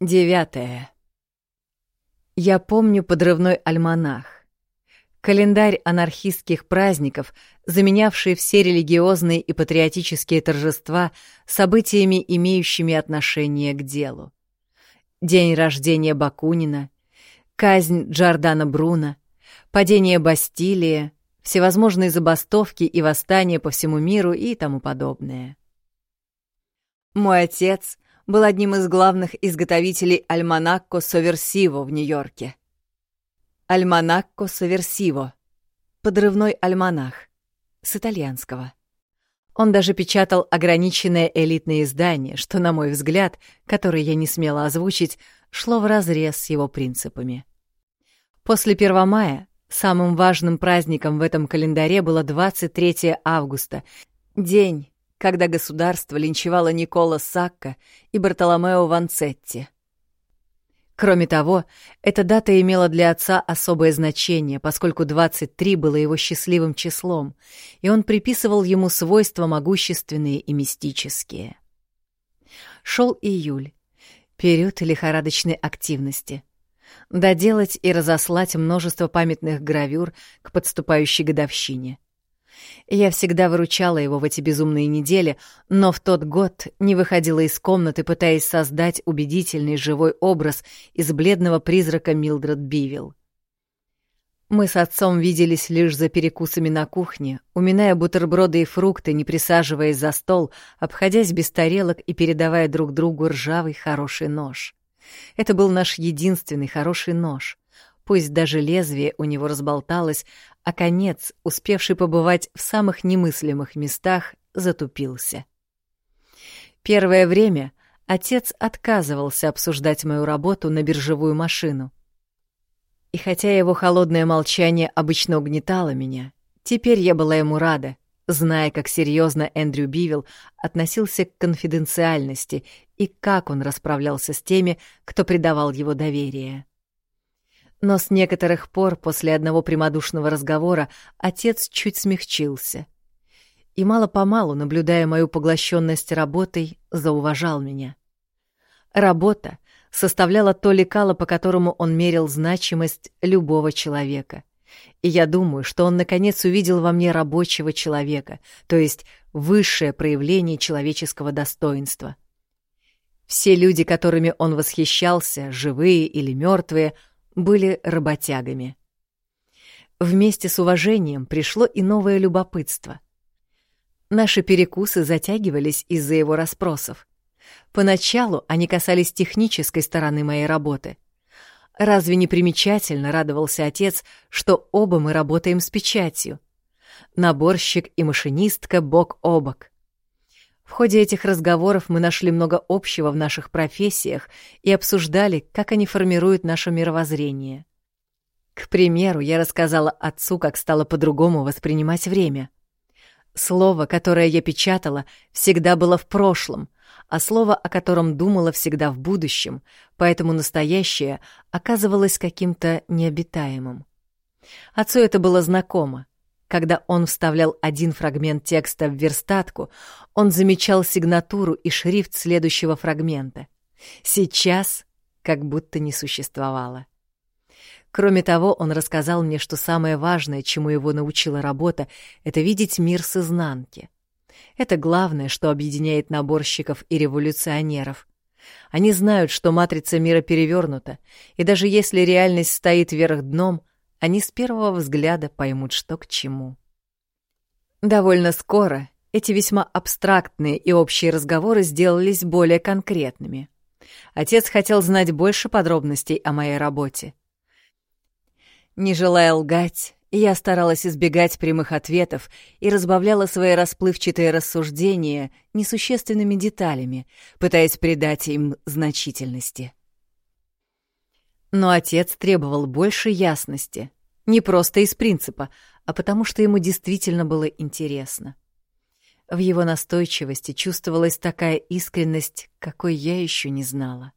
Девятое. Я помню подрывной альманах. Календарь анархистских праздников, заменявший все религиозные и патриотические торжества событиями, имеющими отношение к делу. День рождения Бакунина, казнь Джордана Бруно, падение Бастилии, всевозможные забастовки и восстания по всему миру и тому подобное. Мой отец был одним из главных изготовителей альманакко Соверсиво в Нью-Йорке. Альманакко Соверсиво — подрывной альманах, с итальянского. Он даже печатал ограниченное элитное издание, что, на мой взгляд, которое я не смела озвучить, шло вразрез с его принципами. После 1 мая самым важным праздником в этом календаре было 23 августа, день, когда государство линчевало Никола Сакка и Бартоломео Ванцетти. Кроме того, эта дата имела для отца особое значение, поскольку 23 было его счастливым числом, и он приписывал ему свойства могущественные и мистические. Шел июль, период лихорадочной активности. Доделать и разослать множество памятных гравюр к подступающей годовщине — я всегда выручала его в эти безумные недели, но в тот год не выходила из комнаты, пытаясь создать убедительный живой образ из бледного призрака Милдред Бивилл. Мы с отцом виделись лишь за перекусами на кухне, уминая бутерброды и фрукты, не присаживаясь за стол, обходясь без тарелок и передавая друг другу ржавый хороший нож. Это был наш единственный хороший нож. Пусть даже лезвие у него разболталось, а конец, успевший побывать в самых немыслимых местах, затупился. Первое время отец отказывался обсуждать мою работу на биржевую машину. И хотя его холодное молчание обычно угнетало меня, теперь я была ему рада, зная, как серьезно Эндрю Бивилл относился к конфиденциальности и как он расправлялся с теми, кто предавал его доверие. Но с некоторых пор после одного прямодушного разговора отец чуть смягчился. И мало-помалу, наблюдая мою поглощенность работой, зауважал меня. Работа составляла то лекало, по которому он мерил значимость любого человека. И я думаю, что он наконец увидел во мне рабочего человека, то есть высшее проявление человеческого достоинства. Все люди, которыми он восхищался, живые или мертвые, были работягами. Вместе с уважением пришло и новое любопытство. Наши перекусы затягивались из-за его расспросов. Поначалу они касались технической стороны моей работы. Разве не примечательно радовался отец, что оба мы работаем с печатью? Наборщик и машинистка бок о бок — в ходе этих разговоров мы нашли много общего в наших профессиях и обсуждали, как они формируют наше мировоззрение. К примеру, я рассказала отцу, как стала по-другому воспринимать время. Слово, которое я печатала, всегда было в прошлом, а слово, о котором думала, всегда в будущем, поэтому настоящее оказывалось каким-то необитаемым. Отцу это было знакомо. Когда он вставлял один фрагмент текста в верстатку, он замечал сигнатуру и шрифт следующего фрагмента. Сейчас как будто не существовало. Кроме того, он рассказал мне, что самое важное, чему его научила работа, это видеть мир с изнанки. Это главное, что объединяет наборщиков и революционеров. Они знают, что матрица мира перевернута, и даже если реальность стоит вверх дном — они с первого взгляда поймут, что к чему. Довольно скоро эти весьма абстрактные и общие разговоры сделались более конкретными. Отец хотел знать больше подробностей о моей работе. Не желая лгать, я старалась избегать прямых ответов и разбавляла свои расплывчатые рассуждения несущественными деталями, пытаясь придать им значительности. Но отец требовал больше ясности, не просто из принципа, а потому что ему действительно было интересно. В его настойчивости чувствовалась такая искренность, какой я еще не знала.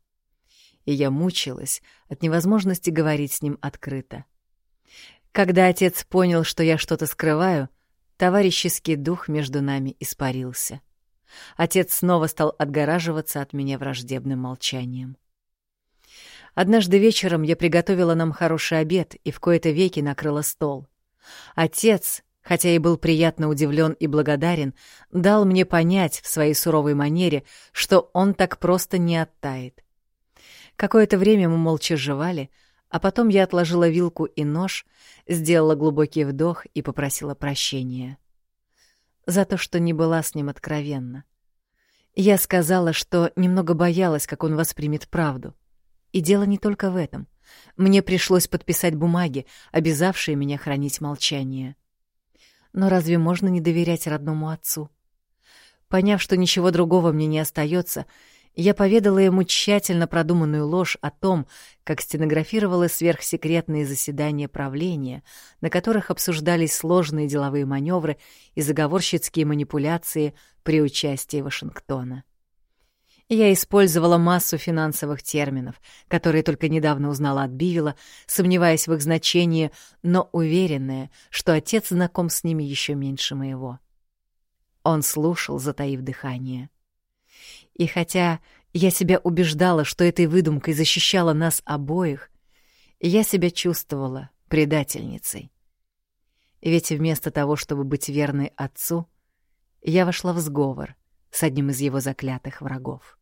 И я мучилась от невозможности говорить с ним открыто. Когда отец понял, что я что-то скрываю, товарищеский дух между нами испарился. Отец снова стал отгораживаться от меня враждебным молчанием. Однажды вечером я приготовила нам хороший обед и в кои-то веки накрыла стол. Отец, хотя и был приятно удивлен и благодарен, дал мне понять в своей суровой манере, что он так просто не оттает. Какое-то время мы молча жевали, а потом я отложила вилку и нож, сделала глубокий вдох и попросила прощения. За то, что не была с ним откровенна. Я сказала, что немного боялась, как он воспримет правду. И дело не только в этом. Мне пришлось подписать бумаги, обязавшие меня хранить молчание. Но разве можно не доверять родному отцу? Поняв, что ничего другого мне не остается, я поведала ему тщательно продуманную ложь о том, как стенографировала сверхсекретные заседания правления, на которых обсуждались сложные деловые маневры и заговорщицкие манипуляции при участии Вашингтона. Я использовала массу финансовых терминов, которые только недавно узнала от Бивила, сомневаясь в их значении, но уверенная, что отец знаком с ними еще меньше моего. Он слушал, затаив дыхание. И хотя я себя убеждала, что этой выдумкой защищала нас обоих, я себя чувствовала предательницей. Ведь вместо того, чтобы быть верной отцу, я вошла в сговор с одним из его заклятых врагов.